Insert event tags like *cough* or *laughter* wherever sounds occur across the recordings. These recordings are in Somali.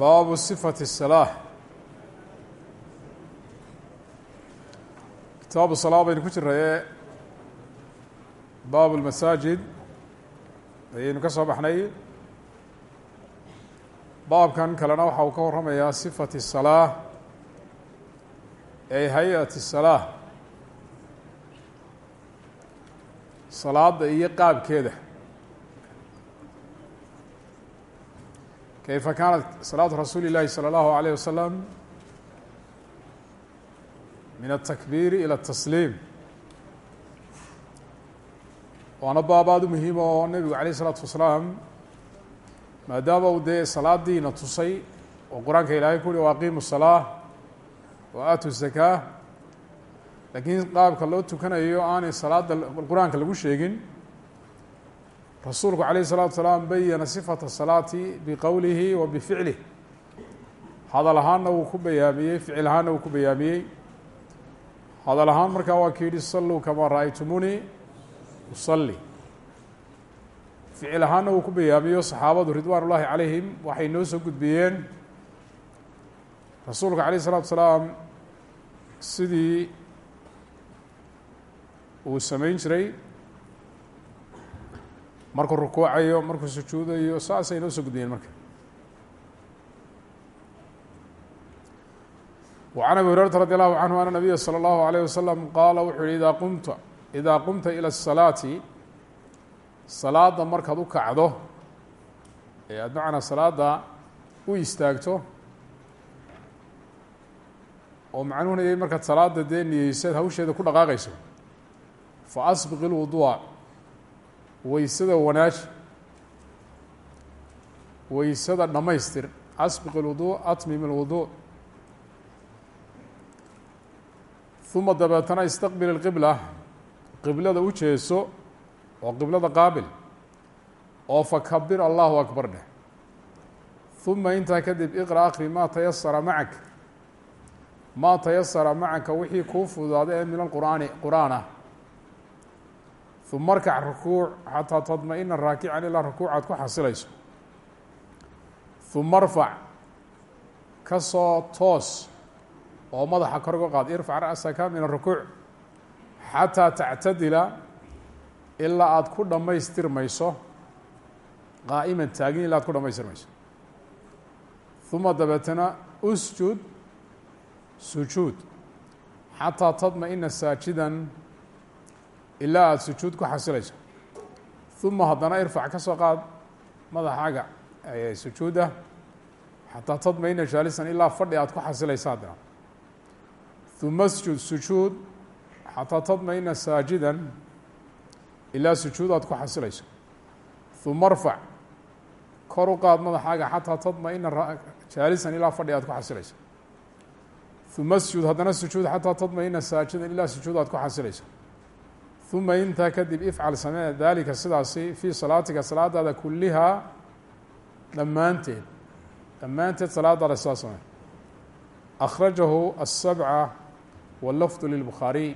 baabu sifati الsalaaة kitaabu salaa baynu ku jiraye baabu اlmasaajid ayaynu ka soo baxnay baabkan kalena waxa uu ka warramayaa sifati الsalaaة ay hay-at الsalaaة salaada iyo qaabkeeda kayfa kaanat salaatu rasuuli اllahi salى اllahu عalيه wasalam min الtakbiiri ilى الtasliim waana baab aada u muhiima oo nebigu alayه الsalaatu wasalaam maadaama uu dee salaadiina tusay oo qur-aanka ilaahay ku uhi waaqimu الsalaaة wa aatu الzakaa laakiin qaabka loo tukanayo aanay salaada qur-aanka lagu sheegin rasuulku عalيه الصلاatu salaam bayana صifata الsalaati biqowlihi wa bificlih hadal ahaanna wuu ku bayaamiyey ficil ahaanna wuu ku bayaamiyey hadal ahaan markaa waa ka yihi saluu kamaa ra'aytumuunii usalli ficil ahaanna wuu ku bayaamiyo saxaabadu ridwaan ullaahi calayhim waxay noo soo gudbiyeen rasuulka عalيه الsalaatu salaam sidii uu samayn jiray markuu rukuucayo markuu sujuudayo saasay noo soo gudbiyeen marka وعn abi هureرaةa radي الlahu عanهu أن النabiya slى الlahu عalيه waslم qaala wuxuu yihi ida qumta إidaa qumta ilى الصalaati salaada markaad u kacdo ee aad macnaa salaada u istaagto oo macnuhuna yahay markaad salaada dee niyeysaad hawsheeda ku dhaqaaqayso faasbiq اlwuduuع weysada wanaaji weysada dhammaystir asbiq اlwuduuع atmim اlwuduuع uma dabeetana istaqbil اlqibla qiblada u jeeso oo qiblada qaabil oo fakabir allahu akbar dheh uma intaa kadib iqra akri maa tayasara macak maa tayasara macaka wixii kuu fududaaday ee min alqur'aani qur'aan ah uma arkac rukuuc xataa tadma-ina raakican ilaa rukuucaad ku xasilayso. Uma arfac ka soo toos oo madaxa kor uga qaad irfac ra'saka min arukuuc xataa tactadila ilaa aada ku dhammaystirmayso qaa'iman taagin ilaa aad ku dhamaystirmayso uma dabeetana usjud sujuud xataa tadma-ina saajidan ilaa aada sujuud ku xasilayso. Uma haddana irfac ka soo qaad madaxaaga sujuuda xataa tadma-ina jaalisan ilaa fadhi aad ku xasilayso haddana. Uma sjud sujuud. Xataa tadma-ina saajidan ilaa sujuud aad ku xasilayso. Uma arfac kor u qaad madaxaaga xataa tadma-ina jaalisan ilaa fadhi aad ku xasilayso. Uma sjud haddana sujuud xataa tadma-ina saajidan ilaa sujuud aad ku xasilayso uma intaa kadib ifcal samee daalika sidaasi fii salaatika salaadaada kulihaa dhammaanteed dhammaanteed salaadaada sidaa samee akhrajahu الsabca wاlafdu lilbukhaariy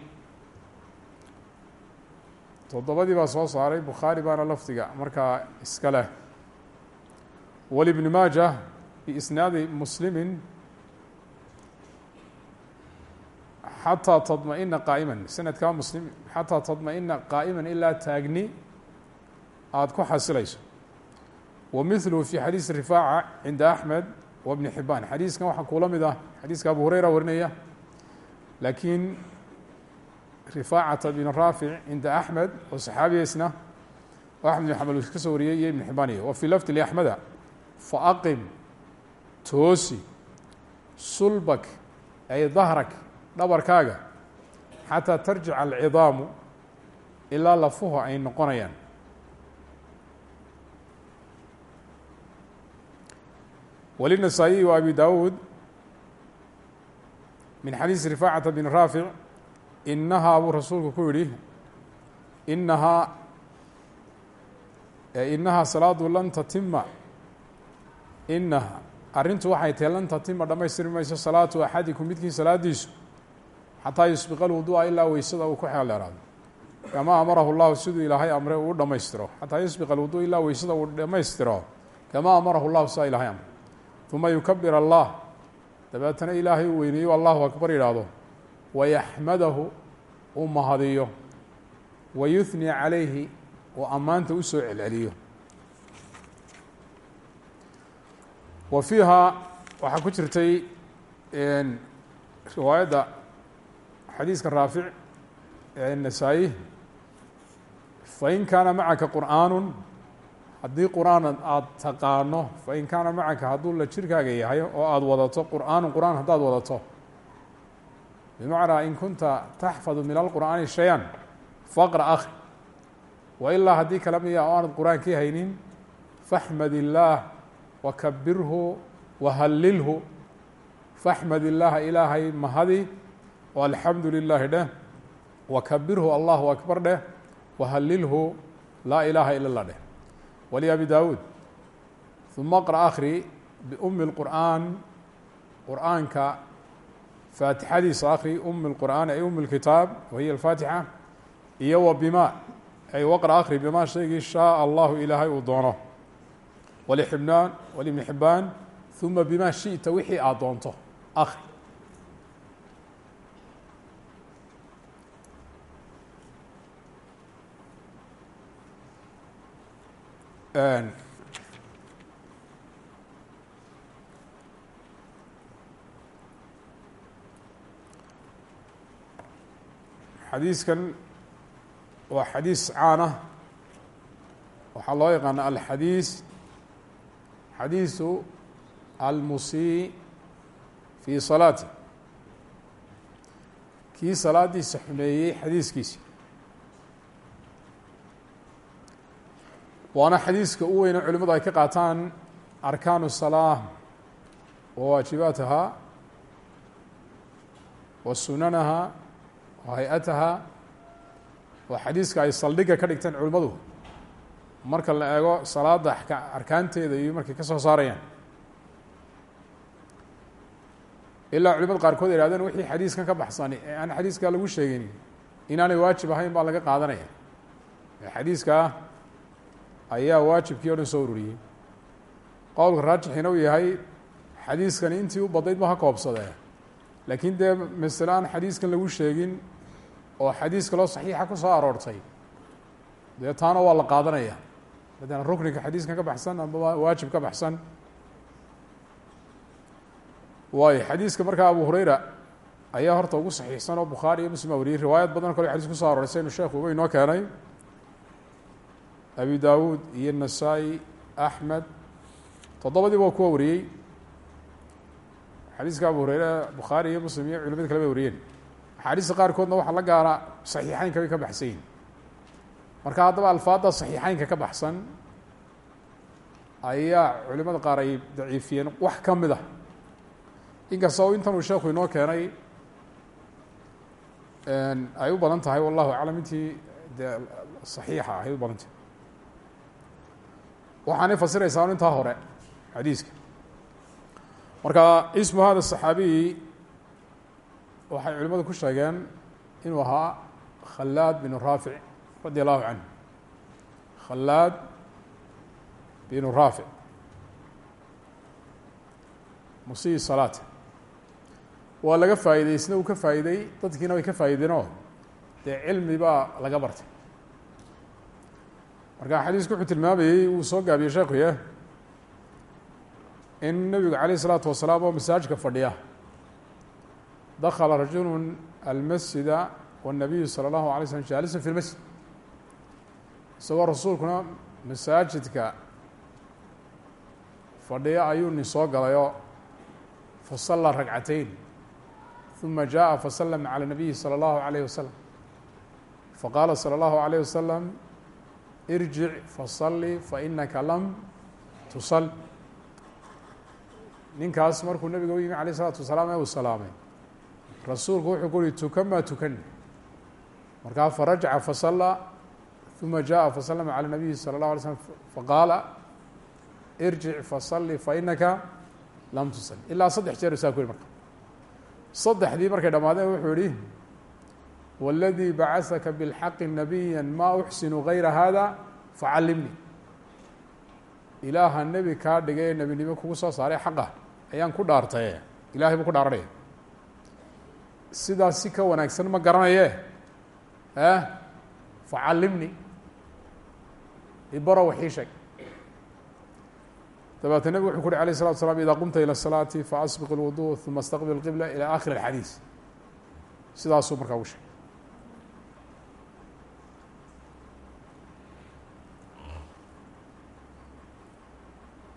toddobadii baa soo saaray bukhaari baana lafdiga markaa iska leh walibni maaja biisnaadi muslimi xataa tadma-ina qaa'iman sanadkaa muslim xataa tadma-ina qaa'iman ilaa taagni aada ku xasilayso wa mithluhu fi xadiisi rifaaca cinda axmed wa bni xibaan xadiiskan waxaa kuula mid ah xadiiska abu hureyra warinaya laakiin rifaacata bn raafic cinda axmed oo saxaabiyeysna oo axmed bin xambal ka soo wariyey iyo ibn xibaaniya wa fii lafdi laxmeda faaqim toosi sulbak ay dahrak dhabarkaaga xataa tarjica alcidaamu ilaa lafuhu ay noqonayaan. Walinasaa'iyi wa abi dawuud min xadiisi rifaacata bn raafic inahaa buu rasuulku ku yihi inahaa inahaa salaadu lan tatima inaha arrintu waxay tahay lan tatima dhamaystiri mayso salaatu axadikum midkiin salaadiisu xataa yusbiqa lwuduu'a ilaa weysada uu ku xeel dheeraado. Kamaa amarahu llahu siduu ilaahay amre uu dhammaystiro. Xataa yusbiqa alwudu ilaa weysada uu dhammaystiro. Kamaa amarahu llahu sidaa ilahay amre. Uma yukabir allah. Dabeetana ilaahay uu weyneeyo allahu akbar yidhaahdo. Wayaxmadahu uu mahadiyo. Wayuhni calayhi oo ammaanta u soo celceliyo. Wa fiiha waxaa ku jirtay riwaayadda xadiiska raafic ee nasaa-i fain kaana macaka qur'aanu haddii qur'aan aada taqaano fain kaana macaka hadduu la jirkaaga yahay oo aada wadato qur'aanu qur'aan haddaad wadato bimacnaa in kunta taxfadu min alqur'aani shay-an faqra akhi wa ilaa haddii kale miya oo aanad qur'aankii haynin faxmad illaah wakabirhu wahallilhu faxmad illaaha ilaahay mahadi alxamdu lilaahi dheh wakabirhu allahu akbar dheh wahallilhu laa ilaaha ila اllah dheh wali abi daawuud uma qra akri biumi اlqur'aan qur'aanka faatixadiisa akri umi اlqur'aan ay umi اlkitaab wahiya alfaatixa iyo wa bima ay waqra akri bima shaygii shaaa allahu ilaahay uu doono walixibnaan walibni xibaan uma bima shiئta wixii aad doonto akri xadiiskan waa xadiis caan ah. Waxaa loo yaqaana alxadiis. Xadiisu almusii fii salaati. Kii salaadiisa xumeeyey xadiiskiisi waana xadiiska u weyne culimadu ay ka qaataan arkaanu الsalaa wa waajibaataha wa sunanaha wa hay'ataha waa xadiiska ay saldhigga ka dhigteen culimmadu marka la eego salaada arkaanteeda iyo markay ka soo saarayaan. Ilaa culimada qaarkood ay hahdeen wixii xadiiskan ka baxsani ee aan xadiiskaa lagu sheegin inaanay waajib ahayn baa laga qaadanaya. Xadiiskaa ayaa waajibkii o dhan soo ururiyey. Qowlka raajixina uu yahay xadiiskani intii u badnayd ma ha koobsadee. Laakiin dee masale aan xadiiskan lagu sheegin oo xadiis kaloo saxiixa ku soo aroortay dee taana waa la qaadanaya. Maala rukniga xadiiskan ka baxsan ama waajib ka baxsan. Waayo xadiiska markaa abu hureyra ayaa horta ugu saxiixsan oo bukhaari iyo muslim a wariyey riwaayad badan kale xadiis kuso arooraysa inu sheekhu uga inoo keenay abi dawuud iyo nasaa-i axmed toddobadiiba waa kuwa wariyey. Xadiiska abu hureyre bukhaari iyo muslim iyo culimada kale bay wariyeen. Axaadiista qaarkoodna waxaa la gaara saxiixeynka bay ka baxsan yihiin marka haddaba alfaadda saxiixeynka ka baxsan ayaa culimada qaar ay daciifiyeen wax ka mid a inkasta oo intan uu sheekhu inoo keenay ay u badan tahay wallahu aclam intii dee saxiixa ay u badan waxaanay fasiraysaa intaa hore xadiiska. Marka ismu hada saxaabiyi waxay culimadu ku sheegeen inuu ahaa khalaad binu raafic radi allahu canhu. Khalaad binu raafic. Musii salaat. Waa laga faa'iday isna uu ka faa'iday dadkiina way ka faa'iideenoo dee cilmi baa laga bartay marka xadiisku wuxuu tilmaamayey uu soo gaabiyey sheekuye in nebigu calayh isalaatu wasalaam oo masaajidka fadhiya dakla rajulu almasjida wالnabiyu salى اllahu alay slm jaalisan fi lmasjid isagoo rasuulkuna masaajidka fadhiya ayuu nin soo galayoo fasala ragcateyn ثuma jaءa faslama calى الnabiyi salى اllahu عalayh wasalam faqaala salى اllahu عalayh wasalam irjic fasali fainaka lam tusal ninkaas markuu nabiga u yimi alayه الsalaatu wasalaam ee uu salaamay rasuulku wuxuu ku uhi tukan maa tukani markaa farajaca fasala ثuma jaءa faslama calى الnabiyi salى الlaه alay slm faqaala irjic fasali fainaka lam tusal ilaa saddex jeer saa ku yihi marka saddexdii markay dhamaadeen wuxuu yihi wاladii bacasaka bاlxaqi nabiya ma uxsinu gayra hada facallimnii ilaaha nebi kaa dhigay ee nebinimo kugu soo saaray xaqa ayaan ku dhaartaye ilahay buu ku dhaaranaya sidaas si ka wanaagsan ma garanaye eh facallimni ibaro waxii sheeg dabeetna nebigu wuxuu ku uhi alayه الslatu slam ida qumta ilى الsalaati faasbiq اlwudu uma اstaqbil اlqibla ilى akhir اlxadiis sidaasuu markaa ugu sheegay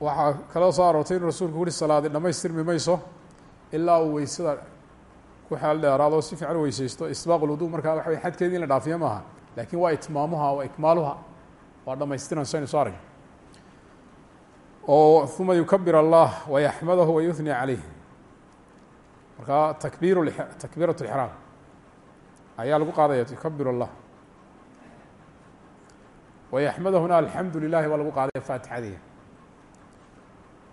waxaa kaloo soo aroortay inuu rasuulku uhi salaadi dhamaystirmi mayso ilaa uu weysada ku xeel dheeraado si fiican weyseysto isbaaq lwudu markaa waxa wey xadkeedii in la dhaafiyo maaha laakiin waa itmaamuha waa ikmaaluha waa dhamaystiranayso aynu soo arag oo uma yukabir allah wayaxmadahu wayuhni caleyh markaa takbir takbiirat اlxraam ayaa lagu qaadaya yukabir allah. Wayaxmadahuna alxamdu lilahi baa lagu qaadaya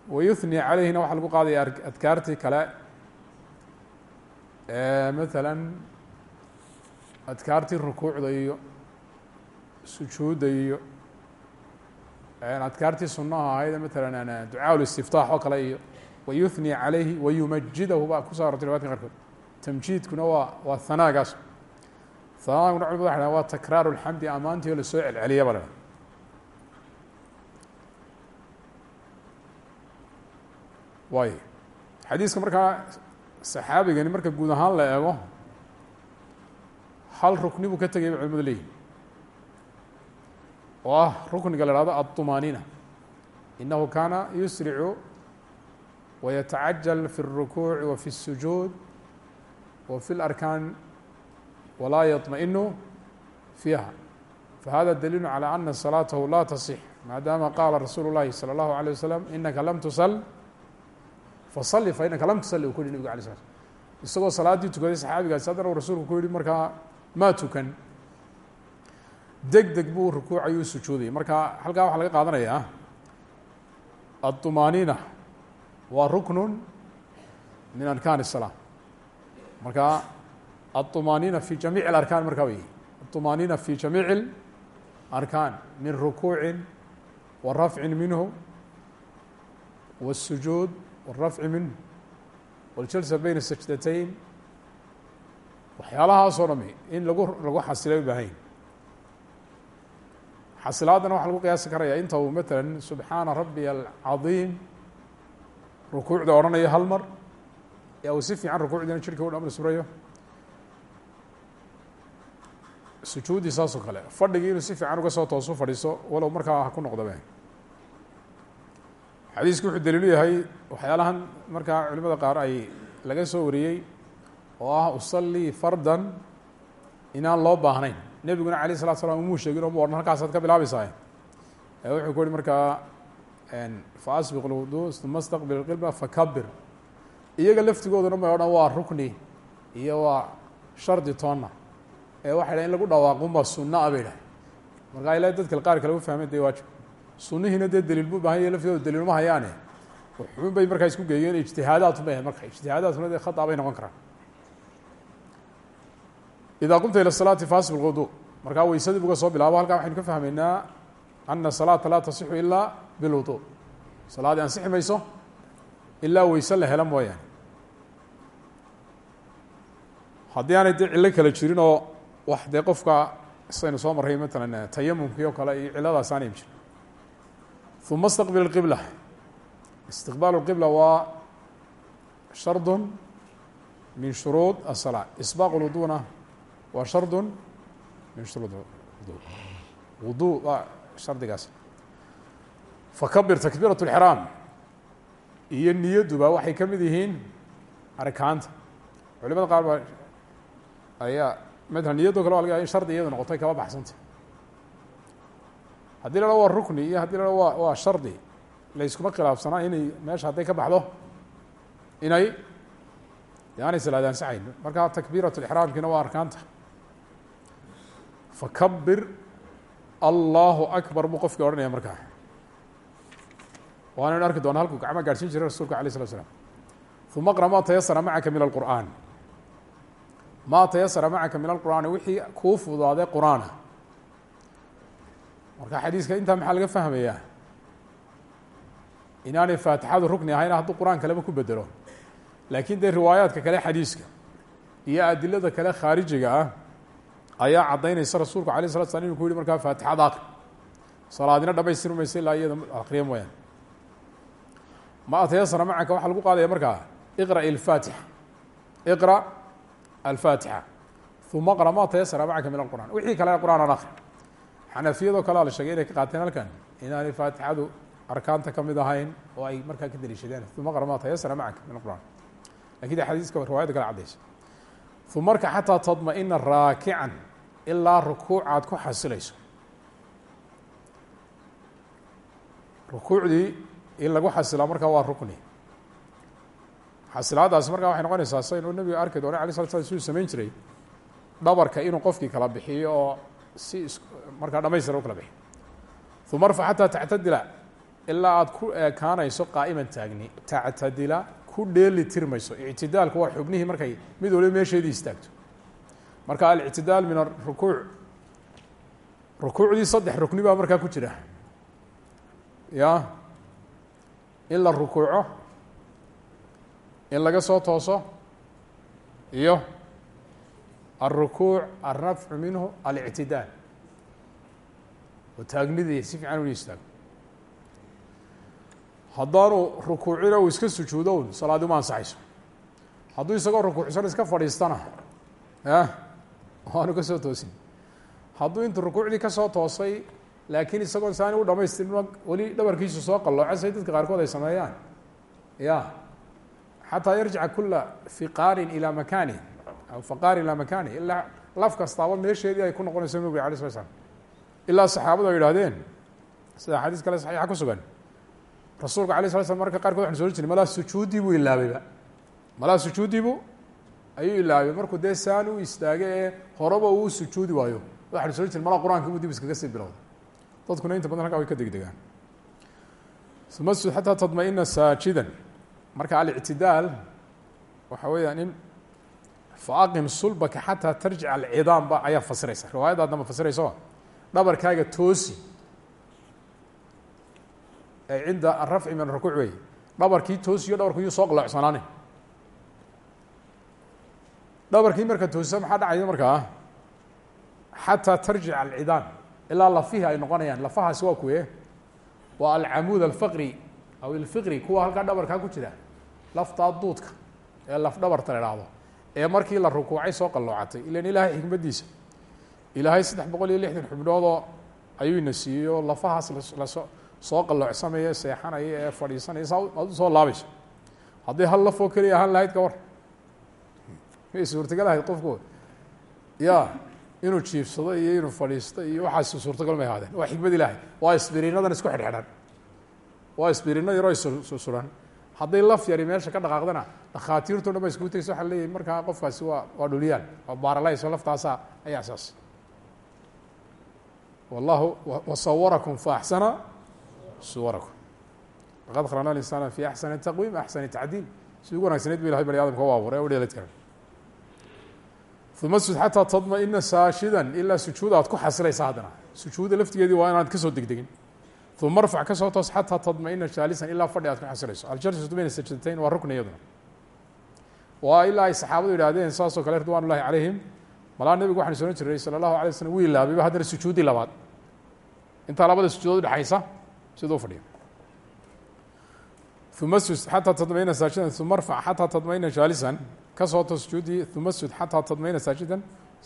wayuhni caleyhina waxaa lagu qaadaya adkaartii kale maala adkaartii rukuucda iyo sujuudda iyo adkaartii sunaha ahayd maala ducaa listiftaax oo kale iyo wayuhni calayhi wayumajidahu baa kuso arortay riwadka qarkood tamjiidkuna waa waa hanaagaas hanaaguna culimadu waxa waa takraaru lxamdi amaantii oo la soo celceliya ba la waay xadiiska markaa saxaabigani marka guud ahaan la eego hal rukni buu ka tegay bay culimadu leeyihin oo ah rukniga la hahdo aلطumaaniina inahu kana yusricu wayatacajal fi الrukuuci wa fi الsujuud wa fi اlarkaan walaa yaطmaئinu fiiha fahada daliilu calى ana salaatahu la tasix maadaama qaala rasuulu اllahi salى اllahu عalيه wasalam inaka lam tusl fasali fa inaka lam tusalli uu ku yihi nebigu alay slat isagoo salaaddii tukaday saxaabigaasi haddana uu rasuulku ku yihi markaa maa tukan deg deg buu rukuucayuu sujuudayay marka halkaa waxaa laga qaadanayaa aلطumaaniina waa ruknu min arkaan الsalaa marka aلطumaaniina fi jamiic اlarkaan markaa wey aلطumaaniina fi jamiic اlarkaan min rukuuci wa rafci minhu wالsujuud wاlrafci minhu wاljalsa bayna sajdatayn waxyaalahaasoo dhami in lagu lagu xasila ubaahayn xasilaadana waxaa lagu qiyaasi karaya inta uu matalan subxaana rabbiy alcadiim rukuucda odhanayo hal mar ee uu si fiican rukuucdiina jirka u dhamri surayo sujuudi saas oo kale fadhigii inuu si fiican uga soo toosu fadhiiso walow markaa ha ku noqdabe xadiisku wuxuu daliilu yahay waxyaalahan markaa culimada qaar ay laga soo wariyey oo ah usallii fardan inaan loo baahnayn. Nebiguna alayh salatu slam umuu sheegin oo mu odhan halkaasaad ka bilaabaysaa wuxuu ku yihi markaa faasbiq lwudu uma staqbil qibla fakabir iyaga laftigooduna may odhan waa rukni iyo waa shardi toonna. Ee waxay dhahen in lagu dhawaaqunba sunna a bay dhahay markaa ila dadka qaar kale u fahmeen dee waajib sunnihiina dee daliil bu ubaahan ya laftooda daliil uma hayaane. Wuxuun bay markaa isku geeyeen ijtihaadaatun bay ahayd marka ijtihaadaadkuna dee bay noqon karaan. Idaa qumta ila salaati faasib lwudu markaa weysadii buga soo bilaabo halkaa waxaynu ka fahmaynaa ana salaata laa tasixu ilaa bilwudu. Salaadii ansixi mayso ilaa weyse la helo mooyaane. Haddii aanay dee cillo kale jirin oo wax dee qofka soo marray matalan tayamumkii kale iyo cilladaas aanay jirin uma اstaqbil اqibla istiqbaal اqibla waa shard min shuruud الsalaa isbaaq اlwuduna waa shard min shuruud wudu waa shardigaas fakabir takbiiraة اlxraam iyo niyadduba waxay ka mid yihiin arkaanta culimada qaar baa ayaa mala niyaddo kale waa laga in shardi iyadu noqotay kaba baxsanta haddii la ha waa rukni iyo haddii la ha wa waa shardi layskuma khilaafsanaa inay meesha hadday ka baxdo inay de aanay salaad ansaxayn marka takbiiraة اlxraamkiina waa arkaanta. Fakabir allahu akbar buu qofkii odhanaya markaa waanaynu arki doona halkuu gacma gaadhsiin jiray rasulka alay slat slam uma qra ma tayasara macaka min alqur'aan. Maa tayasara macaka min alqur'aani wixii kuu fudaaday qur'aana marka xadiiska intaa maxaa laga fahmayaa? Inaanay faatixadu rukni ahayn hadduu qur'aan ku bedelo laakiin dee riwaayaadka kale xadiiska iyo adilada kale khaarijiga ah ayaa caddaynaysa rasuulku alay slat slam inu ku yihi markaa faatixada aqri salaadina dhamaystir maysa ilaa iyada akriya mooyaan ma atayasara macaka waxaa lagu qaadaya markaa iqra alfaatixa iqra alfaatixa. Uma qra ma tayasara macaka min alqur'an wixii kale qur'aan aan akri xanafiyadoo kalea la sheegay inay qaateen halkan. Inaanay faatixadu arkaanta ka mid ahayn oo ay markaa ka daliishadeen. Uma qra ma tayasara macaka min alqur'an laakiin de xadiiska riwaayada kale caddaysa umarka xataa tadma-ina raakican ilaa rukuuc aad ku xasilayso. Rukuucdii in lagu xasilaa markaa waa rukni. Xasilaadaasi markaa waxay noqonaysaa saynu nabiga arki doona alay slat slam siduu samayn jiray. Dhabarka inuu qofkii kala bixiyo oo si markaa dhamaystira u kala bixiyo uma rfa xataa tactadila ilaa aada ku ekaanayso qaa'iman taagni. Tactadila ku dheeli tirmayso. Ictidaalku waa xubnihii markay mid waliba meesheedii istaagto. Marka alictidaal min arukuuc rukuucdii saddex rukni baa markaa ku jira. Ya? In la rukuuco in laga soo tooso iyo alrukuuc alrafcu minhu alictidaal oo taagnidii si fiican ula istaago haddaanu rukuucina uu iska sujuudo un salaadi uma ansaxayso hadduu isagoo rukuucsan iska fadhiistana ya aanu ka soo toosin hadduu intu rukuucdii ka soo toosay laakiin isagoon saani u dhamaystirma weli dhabarkiisu soo qallooca dadka qaarkood ay sameeyaan ya xataa yarjica kula fiqaarin ilaa makanih aw faqaarin ilaa makanih ilaa laf kastaaba meesheedii ay ku noqonayso nabiga alay sla slam ilaa saxaabadu sida xadiis kale saxiixa ku sugan. Rasuulka alay sla slam marka qaarkood waxan so jiray malaa sujuudii buu ilaabayba malaa sujuudiibu ayuu ilaabay. Markuu dee saan u istaagay uu sujuudi waayo. Waxanu soo jiri malaa qur'aanka dib iskaga sii bilowday. Dadkuna inta badan halkaa way ka degdegaan masjud xataa tadma-ina saajidan. Marka alictidaal waxa weeyaan in faaqim sulbaka xataa tarjic alcidaam ba ayaa fasiraysa riwaayadda damba fasirayso dhabarkaaga toosi ee cinda arafci min arukuuc wey dhabarkii toosiyo dhabarku yuu soo qaloocsanaane dhabarkii marka toosisa maxaa dhacaya markaa xataa tarjic alcidaam ilaa lafihii ay noqonayaan lafahaasi waa kuwe waa alcamuud alfaqri aw ilfiqri kuwa halkaa dhabarkaa ku jira laftaa duudka ee laf dhabarta la ee markii la rukuucay soo qalloocatay. Ilan ilaahay xikmaddiisa ilaahay saddex boqol iyo lixdan xubnoodoo ayuu ina siiyey oo lafahaas la soo soo qalloocsamaya seexanaya ee fadhiisanaya saa aad u soo laabayso haddii hal lafoo keliya ahaan lahayd ka war. May suurtagal ahayd qofku. Ya inuu jiifsado iyo inuu fadhiisto iyo waxaas suurtagal may ahaadeen. Waa xikmad ilaahay. Waa isbiriinadan isku xidhxidhan. Waa isbiriino yaroo issuran hadday laf yari meesha ka dhaqaaqdana dhakhaatiirto dhan ba iskugu tegeysa waxa leeyihiin markaa qofkaasi waa waa dhuliyaan waa baaralayso laftaasa ayaa saas. Wallahu wasawarakum fa axsana suwarakum. Laqad khalaqna linsaana fi axsani taqwiim axsani tacdiil si ugu wanagsanayd bu ilahay bani adamka u abuuray o dheelad kale uma xataa tadma-ina saashidan ilaa sujuud aad ku xasilaysa haddana. Sujuudda laftigeedii waa inaad ka soo degdegin uma arfac ka soo toos xataa tadma-ina jaalisan ilaa fadhi aad ku xasilayso aljalsatu bayna sajdatayn waa rukni iyaduna waa ilaa ay saxaabadu yidhahdeen saasoo kale ridwan ullahi calayhim malaa nebigu waxaan sooran jiray sala allahu alay slam wuu ilaabayba haddana sujuuddii labaad intaa labada sujuudood udhexaysa siduu fadhiyo uma sud xataa tadma-ina saajidan uma arfac xataa tadma-ina jaalisan ka soo toos sujuuddii uma sud xataa tadma-ina saajidan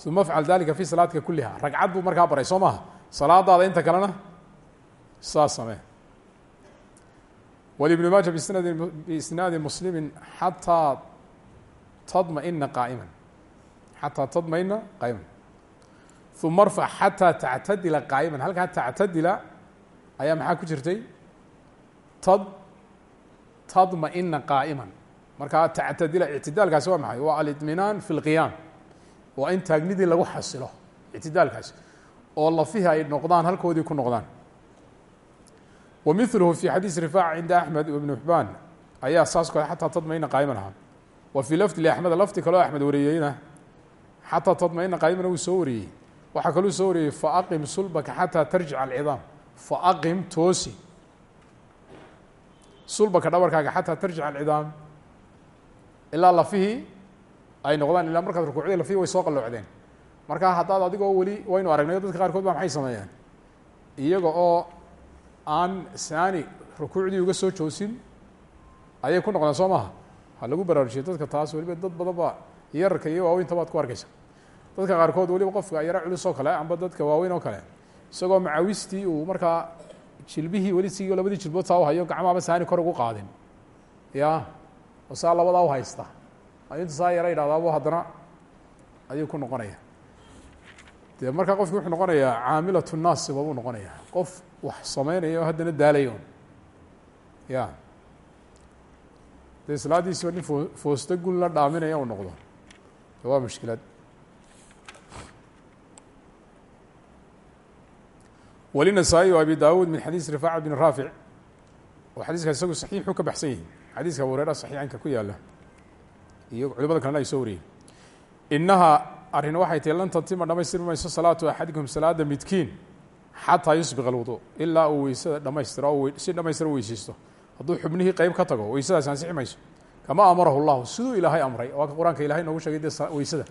uma afcal dalika fi salaatika kuliha ragcad buu markaa baray soo maha salaadaada inta kalena saas samee wlibn maaja bsnadi biisnaadi muslimi xataa tadma-ina qaa'ima xataa tadma-ina qaa'iman uma arfac xataa tactadila qaa'iman halkaa tactadila ayaa maxaa ku jirtay? Tad tadma-ina qaa'iman markaa tactadila ictidaalkaasi waa maxay? Waa alidminaan fi lqiyaam waa in taagnidii lagu xasilo ictidaalkaasi oo lafihii ay noqdaan halkoodii ku noqdaan wmilhu fi xadiis rifaac cinda axmed ibn xibaan ayaa saas kale xataa tadma-ina qaa'iman ahaa. Wa fii lafdi liaxmed lafdi kaloo axmed wariyeyna. Xataa tadma-ina qaa'imana wuu soo wariyey. Waxaa kaluu soo wariyey faaqim sulbaka xataa tarjic alcidaam. Faaqim toosi. Sulbaka dhabarkaaga xataa tarjic alcidaam. Ilaa lafihii ay noqdaan ilaa markaad rukuucday lafihii way soo qalloocdeen. Marka haddaad adigoo weli waynu aragnay dadka qaarkood ba maxay sameeyaan? Iyaga oo aan saani rukuucdii uga soo joosin ayay ku noqdeen soo maha ha lagu baraarujiyo dadka taas weliba dad badan ba yararka iyo waaweynta baad ku arkeysa dadka qaarkood weliba qofka yaro culus oo kale amba dadka waaweyn oo kale isagoo macawistii uu markaa jilbihii weli sigio labadii jilbood saa u hayo gacmaaba saani kor ugu qaadin. Ya oo saa labadaa u haysta. Ayuu inta saa yara idhahdaabo haddana ayuu ku noqonaya dee markaa qofki wuxuu noqonayaa caamilatu naasiba buu noqonayaa. Qof wax sameynaya oo haddana daalayo. Ya dee islaadiisiba nin fo foosta gun la dhaaminaya uu noqdo. Waa mushkilad. Wlinasaa-i o abi dawuud min xadiis rifaaca bn raafic oo xadiiskaas isagu saxiixu ka baxsan yihiin xadiiska abu hurera ku yaalla iyo culimada kalena ay soo wariyeen. Inahaa arrin waxay tahi lan tantima dhamaystirmi mayso salaatu axadikum salaada midkiin xataa yusbiq alwudu ilaa uu weysada dhamaystiro o si dhamaystira weyseysto hadduu xubnihii qeyb ka tago weysadaas ansixi mayso. Kama amarahu llahu siduu ilaahay amray. Waa ka qur'aanka noogu sheegay dee weysada.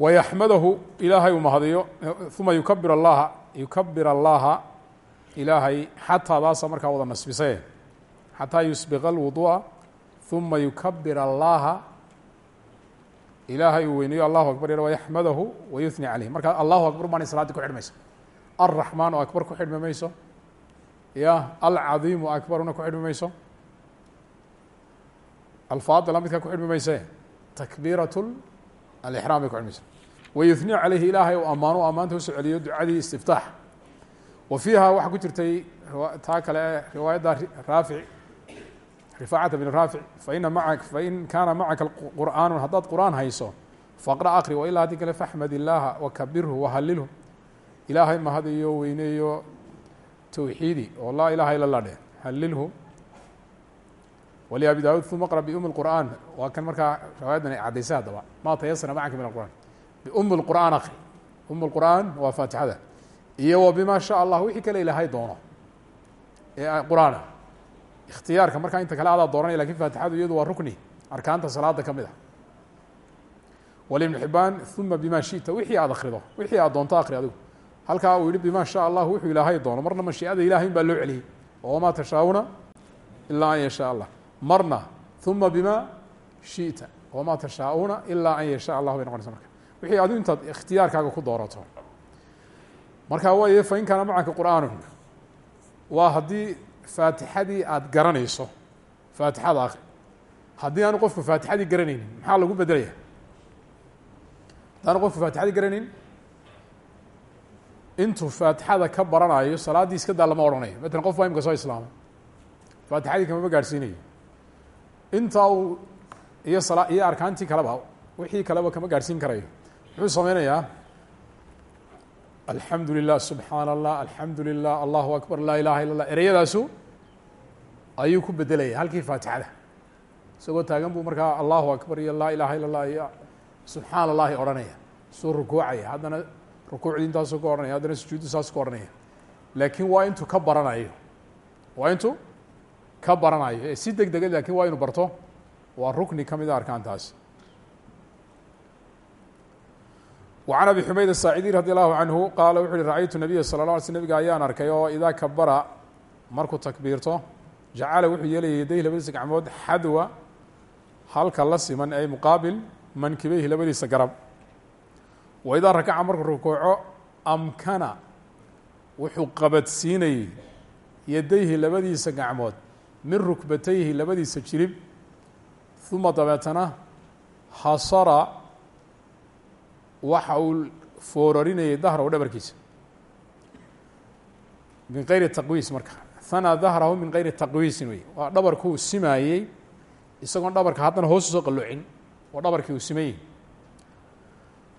Wayaxmadahu ilaahay uu mahadiyo uma yukabir allaha yukabir allaha ilaahay xataa daasa markaa wada nasbisee xataa yusbiqa alwuduu'a uma yukabir allaha ilaahay uu weyneeyo allahu akbar ya wayaxmadahu wayuhni caleyh markaa allahu akbar baanay salaadii ku xidhmaysa alraxmaanu akbar ku xidhmi mayso ya alcadiimu akbaruna ku xidhmi mayso alfaadila midkaa ku xidhmi mayse takbiirat alixraam bay ku xidhmaysa wayuhni caleyhi ilaahay u ammaano ammaanta u soo celiyo ducadii istiftaax. Wa fiiha waxaa ku jirtay taa kale riwaayadda raafic rifacata bn raafic faina maa fain kaana macaka qur'aanu haddaad qur'aan hayso faqra akri wailaa haddii kale faxmad illaaha wakabirhu wahalilhu ilaahay mahad iyo weyneeyo towxiidi oo laa ilaaha ila ladhe halilhu waliabi daawud uma qra biumi qur'aan waa kan markaa riwaayadan ay cadaysay haddaba maa tayasara macaka min qur'an biumi qur'aan akri um qur'aan waa faatixada iyo wa bima shaa allah wixii kale ilaahay doono ee qur'aana ikhtiyaarka markaa inta kale adaa dooranaya laakiin faatixadu iyadu waa rukni arkaanta salaada ka mid a walibn xibaan uma bima shita wixii aad akrido wixii aad doonto akri adigu halkaa uu yihi bima sha allah wuxuu ilaahay doono marna mashiicada ilahay in baa loo celiyey oo wamaa tashaa'una ilaa an yashaa allah marna uma bima shita wamaa tashaa'una ilaa an yashaa allah bay noqonaysa marka wixii adigu intaad ikhtiyaarkaaga ku doorato marka waaye fain kaana macaka qur'aanu waa haddii faatixadii aada garanayso. Faatixada akri haddii aanu qofku faatixadii garanaynin maxaa lagu bedelaya? Haddaanu qofku faatixadii garanayn intuu faatixada ka baranayo salaaddii iska daa lama odhanayo matalan qof baa soo islaamay faatixadii kamama gaadhsiinayo intaa uu iyo sala iyo arkaantii kaleba wixii kaleba kama gaadhsiin karayo. Muxuu sameynayaa alxamdu lilah subxaana allah alxamdu lilah allahu akbar laa ilaha illa allah ereyadaasu ayuu ku bedelaya halkii faatixada isagoo taagan buu markaa allahu akbar iyo laa ilaha illa allah iyo subxaana allahi odhanaya suu rukuucaya haddana rukuucdii intaasuu ka odhanaya haddana sujuuddi saasuu ka odhanaya laakiin waa intuu ka baranayo waa intuu ka baranayo ee si deg dega lakin waa inu barto waa rukni ka mida arkaantaas وعن أبي حmayd الsاacدي رadي الlaه عanه qaala wuxu uhi rأytu نabiya slى اه عlay sl nabga ayaan arkay oo idaa kabara markuu takbiirto jacala wuxuu yeelaya yadayhi labadiisa gacmood xadwa halka la siman ay muqaabil mankibeyhi labadiisa garab. Wa idaa rakaca markuu rukuuco amkana wuxuu qabadsiinayey yadayhi labadiisa gacmood min rukbatayhi labadiisa jirib ثuma dabeetana hasara waxa uu foorarinayay dahrahu dhabarkiisa. Min geyri taqwiis marka hanaa dahrahu min geyri taqwiisin wey waa dhabarkuu simaayey isagoon dhabarka haddana hoos u soo qalloocin oo dhabarkii uu simayey.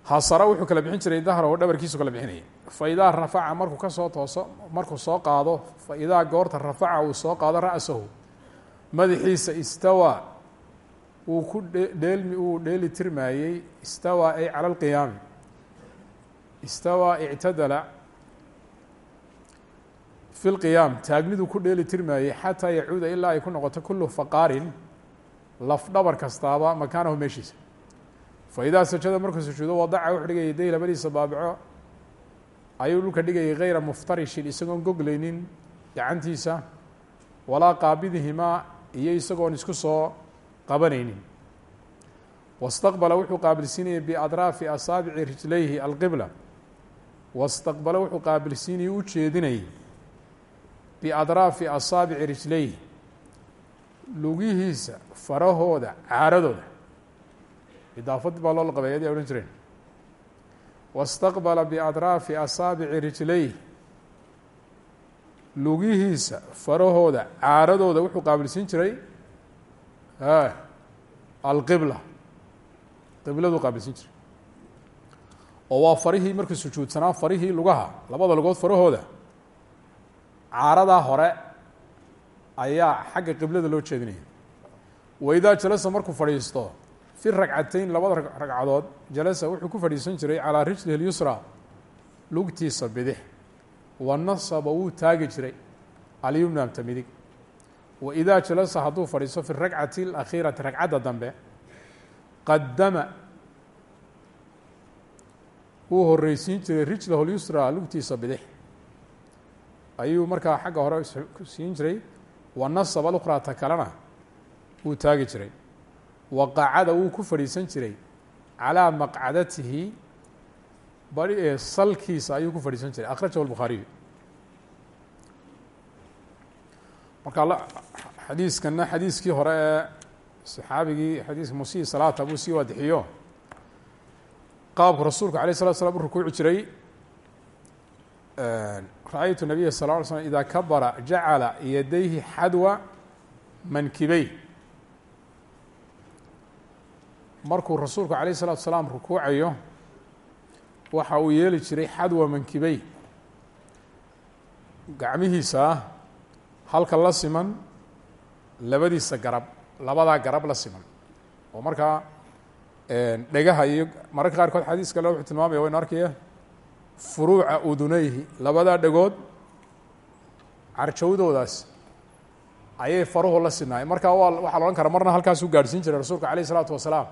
Hasara wuxuu kala bixin jiray dahrahu dhabarkiisu kala bixinayay fa idaa rafaca ka soo tooso markuu soo qaado fa idaa goorta rafaca uu soo qaado ra'sahu madaxiisa istawaa uu ku dheelmi uu dheeli tirmaayey istawaa ay cala alqiyaami istawaa ictadala fi lqiyaam taagnidu ku dheeli tirmaayey xataa yacuuda ilaa ay ku noqoto kullu faqaarin laf dhabar kastaaba makaanahu meeshiisa fa idaa sajada markuu sujuudo wadaca wuxuu dhigaya yaday labadiisa baabico ayuu dhulka dhigayay hayra muftarishin isagoon gogleynin gacantiisa walaa qaabidihimaa iyo isagoon isku soo qabanaynin wastaqbala wuxuu qaabilsiinayay biadraafi asaabici rijlayhi alqibla wastaqbala wuxuu qaabilsiinayay u biadraafi asaabici rijlayhi lugihiisa farahooda caaradooda. Idaafad baa loo laqabay adi odhan jireen. Wastaqbala biadraafi asaabici rijlayhi lugihiisa farahooda caaradooda. Wuxuu qaabilsiin jiray alqibla. Qibladu qaabilsiin jiray. Oo waa farihii markuu sujuudsanaa farihii lugaha labada lugood farahooda caaradaa hore ayaa xagga qiblada loo jeedinaya. Waidaa jalasa markuu fadhiisto fi ragcateyn labada ragcadood jalasa wuxuu ku fadhiisan jiray calaa rijlihi اlyusra lugtiisa bidix. Wa nasaba wuu taagi jiray alyumnamta midig wa idaa jalasa hadduu fadhiisto fi rakcati اlakhiirati ragcadda dambe qadama wuu horeysiin jiray rijlahu lyusra lugtiisa bidix ayuu markaa xagga hore siin jiray. Wanasab alukrata kalena wuu taagi jiray. Wa qacada wuu ku fadhiisan jiray calaa maqcadatihi bari salkiisa ayuu ku fadhiisan jiray. Akhrajahu lbukhaariyu marka xadiiskanna xadiiskii hore ee saxaabigii xadiiska musi salaata buu sii waadixiyo qaabku rasuulku alay slat slam u rukuuci jiray ra-aytu nabiya sal ly slm ida kabara jacala yadayhi xadwa mankibey markuu rasuulku alayه الsalatu salaam rukuucayo waxa uu yeeli jiray xadwa mankibey gacmihiisa halka la siman labadiisa garab labadaa garab la siman oo markaa dhegaha iyo mararka qaarkood xadiis kale wuxuu tilmaamaya waynu arkaya furuuca uduneyhi labadaa dhegood carjawdoodaas ayay faruhu la sinaayeen marka waa waxaa la odhan karaa marna halkaasuu gaadhsiin jiray rasuulka alayh isalaatu wasalaam.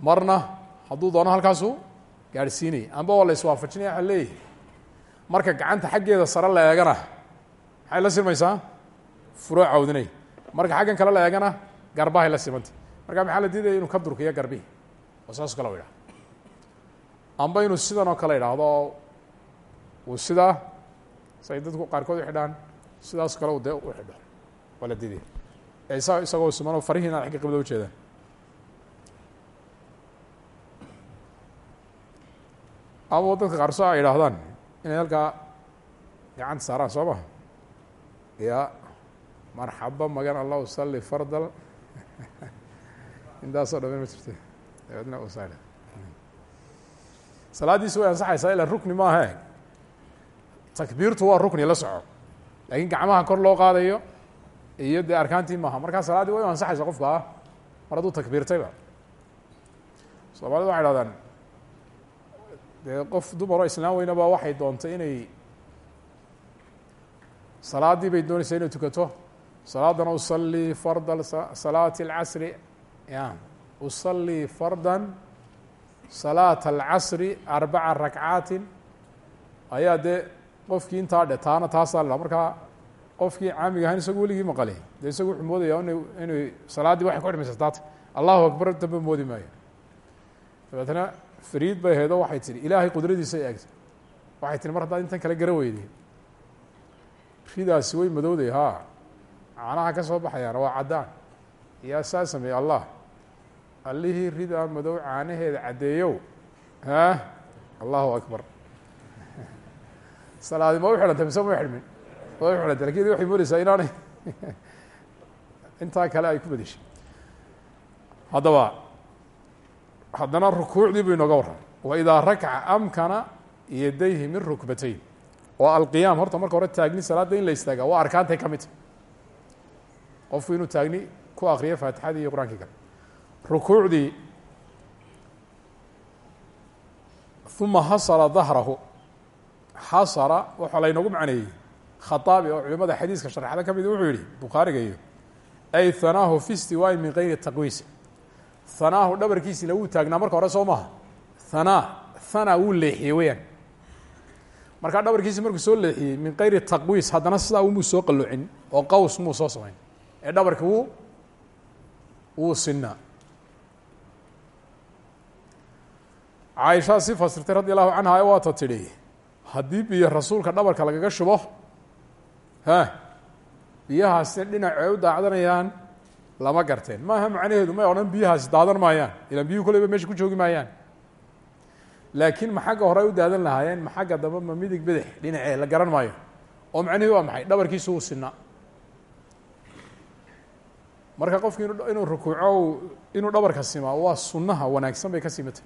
Marna hadduu doono halkaasuu gaadhsiinayay. Amba waa la iswaafajinaya waxaa leeyahay. Marka gacanta xaggeeda sare la eegana maxay la silmaysaa furuuca uduneyhi marka xaggan kale la eegana garbahay la simantay marka maxaa la diidaya inuu ka durkiyo garbihi? Oo kale idhaha amba inuu sidan oo kale idhaahdo uu sidaa say dadku qaarkood u xidhaan sidaas kale dee u xidho. Waa la diidaya ee isa isagoo simanoo farihiina xagga qiblada ujeedaan ama dadka qaarso ay idhaahdaan inay halkaa gacanta saaraan soo ma ya marxaba magan allah usalli fardal. *laughs* Intaasoo dhame ma jirto dabeedna saadha salaaddiisi way ansaxaysaa ilaa rukni maahe takbiirtu waa rukni la soco. Laakiin gacmaha kor loo qaadayo iyo dee arkaantii maaha. Markaa salaaddii way ansaxaysa ah mar hadduu takbiirtayba soomaalida waxay dhahdaan dee qof dumaroo islaam weynaba waxay doontay inay salaaddii bay doonaysaa inay tukato. Salaadana usalii farda salaati اlcasri ya usalii farda salaata alcasri arbaca rakcaati ayaa dee qofkii intaa dhe taana taasaa la markaa qofkii caamiga ahayn isagu weligii maqali dee isagu wuxuu moodaya in inay salaaddii waxay ku xidhmaysa taata allahu akbar damba moodi maayo. Dabeetna fariid bay ahayd oo waxay tihi ilaahay qudradiisa eegtay waxay tihi mar haddaad intan kale gara weyday ridaasi way madowday ha caanaha ka soo baxayaan waa caddaan. Yaa saa sameeyey allah allihii ridaa madow caanaheeda caddeeyow ha allahu akbar. *laughs* Salaadi ma u xidhantay mise ma xidhmin? Ma u xidhantay laakiin waxay moodeysaa inaanay *laughs* intaa kale ay ku bedeshay. Haddaba haddana rukuucdii bu inooga warran. Wa idaa rakaca amkana yadayhi min rukbatayn. Oo alqiyaam horta marka hore taagni salaadda in la istaagaa waa arkaantay ka mid. Ta qofku inuu taagni ku akriyo faatixadii iyo qur'aankii kale rukuucdii uma hasara dahrahu xasara waxaa laynoogu macneeyey khaaabi oo culimada xadiiska sharxda ka mid wuxuu yihi bukhaariga iyo ay hanaahu fi stiwaayi min gayri taqwiis hanaahu dhabarkiisina wuu taagnaa marka hore soo maaha hanaa hana wuu leexiyey weyaan markaa dhabarkiisi markuu soo leexiyey min gayri taqwiis haddana sidaa umuu soo qalloocin oo qaws muu soo samayn. Ee dhabarka wuu wuu sinaa caaishaa si fasirtay radi allahu canha waata tidhi haddii biyo rasuulka dhabarka lagaga shubo ha biyahaasina dhinacay u daacdanayaan lama garteen. Maaha macnaheedu may odhan biyahaasi daadan maayaan ilaan biyuhu koleyba meesha ku joogi maayaan. Laakiin ma xagga hore ay u daadan lahaayeen ma xagga dambe ma midig bidix dhinacee la garan maayo. Oo macnaheedu waa maxay? Dhabarkiisu uu sinaa marka qofki inuu rukuuco inuu dhabarka simaa waa sunnaha wanaagsan bay ka simatay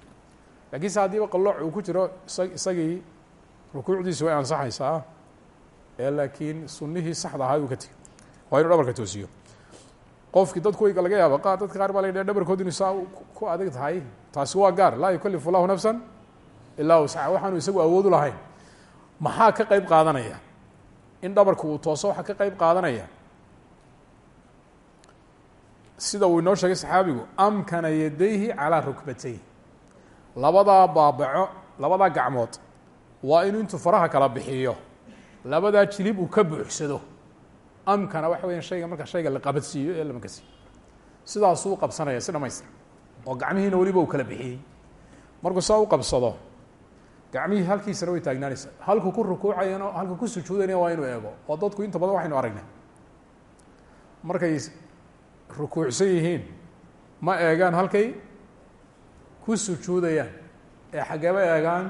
lakiinse haddiiba qalooc uu ku jiro isa isagii rukuucdiisi way ansaxaysaa ee laakiin sunnihii saxda ahaa uu ka tegey. Waa inuu dhabarka toosiyo. Qofkii dadku way laga yaaba qaar dadka qaar baa la dhabarkood inu saa ku adag tahay. Taasi waa gaar. Laa yukalifu llahu nafsan ilaa wuscaha waxaanu isagu awoodu lahayn. Maxaa ka qeyb qaadanaya? In dhabarku uu tooso waxaa ka qeyb qaadanaya? Sida uu inoo sheegay saxaabigu amkana yadayhi calaa rukbatayh labadaa baabaco labadaa gacmood waa inuu intuu faraha kala bixiyo. Labadaa jilib uu ka buuxsado. Amkana waxa weya shayga marka shayga la qabadsiiyo ee lamakasiiyo sidaasuu qabsanaya si dhamaystir oo gacmihiina weliba uu kala bixiyey. Markuu saa u qabsado gacmihii halkiisana way taagnaanaysa. Halkuu ku rukuucayana halkuu ku sujuudayna waa inuu eego. Oo dadku inta badan waxaynu aragnay. Markay rukuucsan yihiin ma eegaan halkay ku sujuudayaan ee xageeba eegaan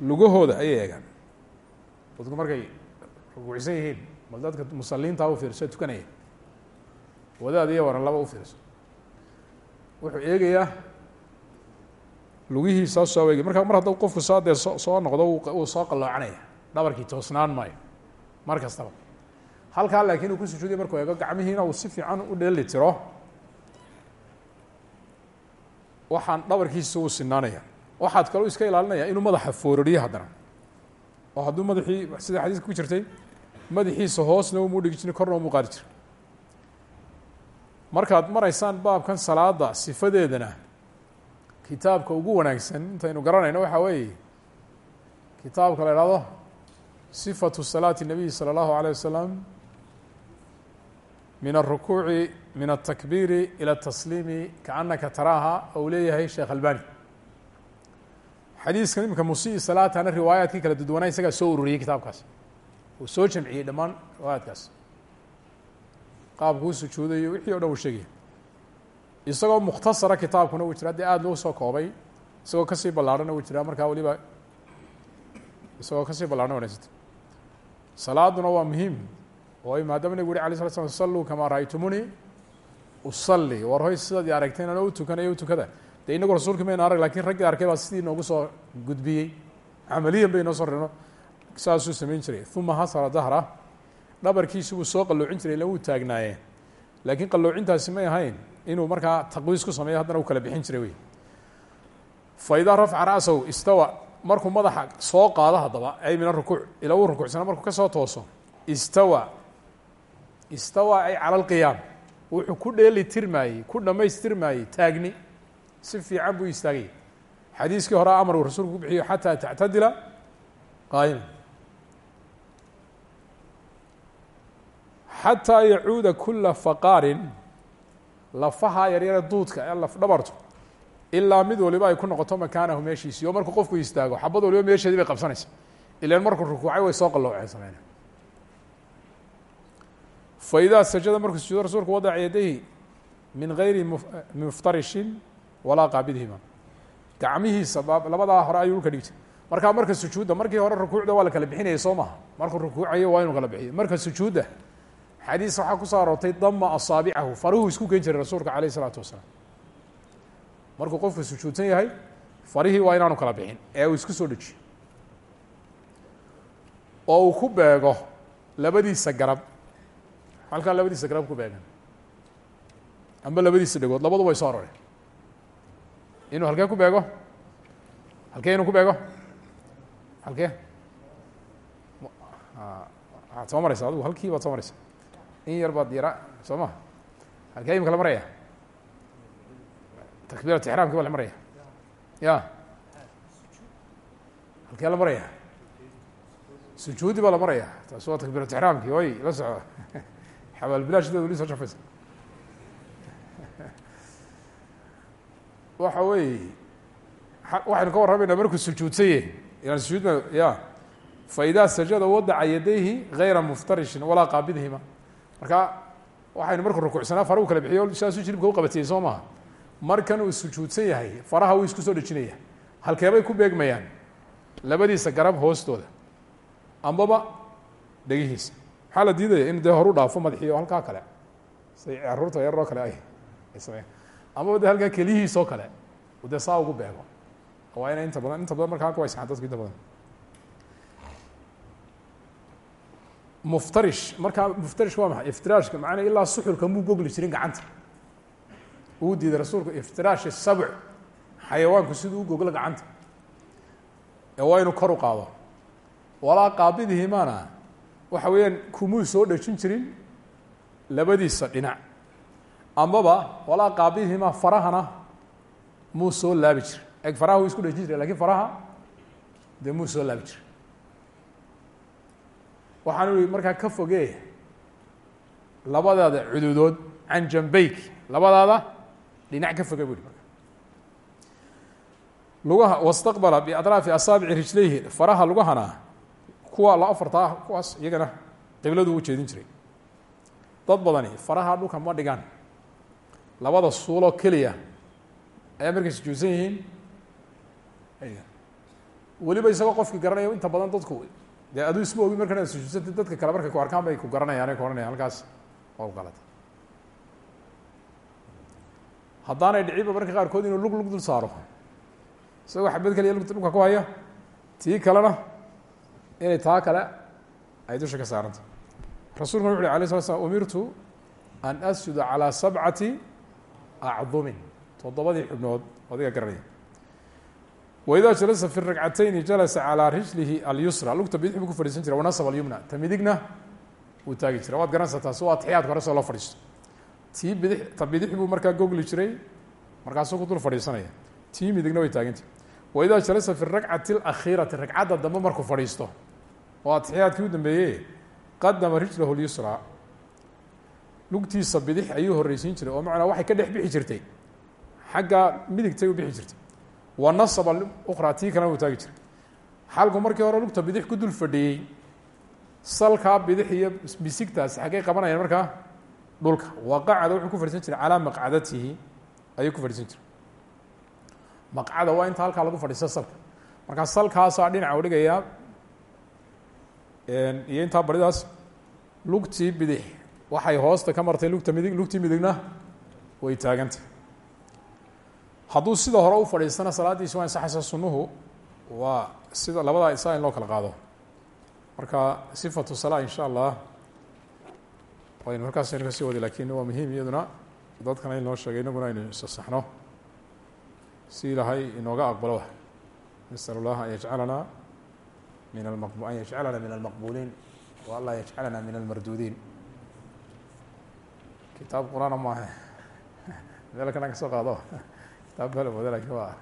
lugahooda ayay eegaan. Dadku markay rukuucsan yihiin bal dadka musaliintaa u fiirso tukanaya. Wadaad iyo waran laba u fiirso. Wuxuu eegayaa lugihiisaa soo eegay marka mar hadda qofku saa dee soo noqdo wuu soo qaloocanaya dhabarkii toosnaan maayo mar kastaba. Halkaa laakiin uu ku sujuuday markuu eego gacmihiina uu si fiican u dheeli tiro waxaan dhabarkiisa uu sinaanaya waxaad kaloo iska ilaalinaya inuu madaxa foorariyo haddana oo hadduu madaxii sida xadiiska ku jirtay madaxiisa hoosna umuu dhigi jirin korna umuu qaari jira markaad maraysaan baabkan salaada sifadeedana kitaabka ugu wanaagsan intaynu garanayno waxaa weeye kitaabka la ihahdo sifatu salaati الnabiy salى اllahu عalيه wasalam min الrukuuci min الtakbiiri ilى الtasliimi kaanaka taraaha ou leeyahay sheekh albani xadiiskan imika musii salaatana riwaayaadkii kala dudwanaa isagaa soo ururiyey kitaabkaas uu soo jamciyey dhammaan riwaayaadkaas qaabku u sujuudayo wixii o dhan uu sheegaya isagoo mukhtasara kitaabkuna uu jira dee aada loo soo koobay isagoo kasii ballaarhana uu jiraa markaa weliba isagoo kasii ballaarhna wanagsanta salaaduna waa muhiim oo maadaama nabigu yuri alay slat slam salluu kamaa ra'aytumunii usalli. War hoy sidaad aragteen anoo u tukanayo u tukada. Dee inagu rasuulka mayna arag laakiin raggii arkay baa sidii noogu soo gudbiyey. Camaliyan bay noo soo reno saasuu samayn jiray. Uma hasara dahra. Dhabarkiisi buu soo qalloocin jiray ila wuu taagnaaye laakiin qalloocintaasi may ahayn inuu markaa taqwiis ku sameeyo haddana uu kala bixin jiray wey fa idaa rafca ra'sahu istawa. Markuu madaxa soo qaado haddaba ay min arukuuc ilaa uu rukuucsana markuu ka soo tooso istawa istawa ay cala alqiyaam wuxuu ku dheeli tirmaayey ku dhammaystirmaayey taagni. Si fiican buu istaagayay xadiiskii hore amar uu rasuulku ku bixiyo xataa tactadila qaayima xataa yacuuda kula faqaarin. Lafaha yaryare duudka ee laf dhabarto. Ilaa mid waliba ay ku noqoto makaanahu meeshiisii. Oo markuu qofku istaago xabad waliba meesheedii bay qabsanaysa. Ilan markuu rukuucay way soo qallooceen sameyna fa idaa sajada markuu sujuudo rasuulku wadaca yadayhi min gayri muftarishin walaa qaabidihima gacmihiisa labadaa hore ayuu dhulka dhigi jiray markaa marka sujuudda markii hore rukuucda waa la kala bixinayay soo maha markuu rukuucayo waa inuu kala bixiyo marka sujuudda xadiis waxaa ku soo aroortay dama asaabicahu faruhuu isku geen jiray rasuulka alayh isalaatu wasalaam markuu qofku sujuudsan yahay farihii waa inaanu kala bixin ee uu isku soo dejiyo oo ku beego labadiisa garab halkaa labadiisa garab ku beegan. Amba labadiisa dhegood labadu way soo aroreen inuu halkee ku beego? Halkee inuu ku beego? Halkee? Waxaad soo maraysa adigu halkii baad soo maraysa in yar baad yara soo ma halkee imika la maraya? Takbiirat ixraamki baa la maraya. Ya halkee la maraya? Sujuudi baa la maraya. Taasi waa takbiirat ixraamki oy la soco xabaal bilaashdeed weli soo shafaysa waxa weeye waxaynu ka warramaynaa markuu sujuudsaye ilan sujuud ba ya fa idaa sajada wadaca yadayhi gayra muftarishin walaa qaabidihima marka waxaynu markuu rukuucsanaa fara u kala bixiyo saasuu jilibka u qabatiyey soo maha markan uu sujuudsan yahay faraha wuu isku soo dhejinaya halkeebay ku beegmayaan labadiisa garab hoostooda ambaba dhegihiisa maxaa la diidaya in dee horu dhaafo madaxiyo halkaa kale. Say carruurta yararoo kale ay sameyan amaba de halkaa keliyihiisoo kale u dee saa ugu beego. Waa ina inta badan inta badan markaa ku haysaan dadku inta badan. Muftarish markaa muftarish waa maxay? Iftiraashka macnaa ilaa suxulka muu gogli jirin gacanta. Uu diiday rasuulku iftiraash sabc xayawaanku siduu u goglo gacanta. Ee waa inuu kor u qaado. Walaa qaabidihimana waxa weeyaan kumuu soo dhejin jirin labadiisa dhinac. Amaba walaa qaabidihima farahana muu soo laabi jira eg faraha wuu isku dhejin jira laakiin faraha dee muu soo laabi markaa ka foge labadaada cududood can jambeyk labadaada dhinac ka foge lugaha wastaqbala biadraafi asaabici rijlayhi faraha lugahana kuwa la afartaa kuwaas iyagana qibladu u jeedin jiray. Dad badani faraha dhulka ma dhigaan. Labada suuloo keliya ayaa markay sujuudsan yihiin weliba isagoo qofki garanayo inta badan dadku dee aduu isma ogin markan aad sujuudsantay dadka kale markay ku arkaan bay ku garanayaan ku ohanaya halkaas u qalad haddaanay dhiciba marka qaarkood inuu lug lug dul saaro. Isagoo xabad kaliya lugta dhulka ku haya tii kalena inay taa kale ay dusha ka saaranta rasulkuna wuxu uhi alay slat slam umirtu an asjuda calىa sabcati acdumin toddobadii xubnood adiga garanaya waidaa jalasa fi ragcatayni jalasa calىa rijlihi alyusra lugta bidix buu ku fadhiisan jira wanasab alyumna ta midigna wuu taagi jira waad garanaysaa taasi waa atixiyaadka hore soo loo fadhiisto tii bidix ta bidix buu markaa gogli jiray markaasuu ku dul fadhiisanaya tii midigna way taaganta waidaa jalasa fi rakcati اlakhiirati ragcadda dambe markuu fadhiisto oo atixiyaadkii u dambeeye qadama rijlahu lyusra lugtiisa bidix ayuu horreysiin jiray oo macnaa waxay ka dhex bixi jirtay. Xagga midigtay u bixi jirtay. Wa nasaba ukhraa tii kalena uu taagi jiray. Xalku markii hore lugta bidix ku dul fadhiyey. Salkaa bidix iyo misigtaasi xaggay qabanayaan markaa dhulka. Waqacada wuxuu ku fadhiisan jiray calaa maqcadatihi ayuu ku fadhiisan jiray. Maqcada waa inta halkaa lagu fadhiista salka. Markaa salkaasaa dhinaca u dhigayaa iyo intaa baridaas lugtii bidix. Waxay hoosta ka martay lugta midig lugtii midigna way taagantay. Hadduu sida hore u fadhiistana salaaddiisi waa ansaxaysa sunnuhu waa sida labadaa isaa in loo kala qaado. Marka sifatu salaa insha allah waynu halkaas aynu ka sii wadi laakiin waa muhiim iyaduna dadkana in loo sheegay inaguna aynu isasaxno si ilaahay inooga aqbalo. Nasal اllah an yajcalana yajcalana min almaqbuliin wa an laa yajcalana min almarduudiin kitaab qur'aana maaha meel kana ka soo qaado kitaab bala wada waa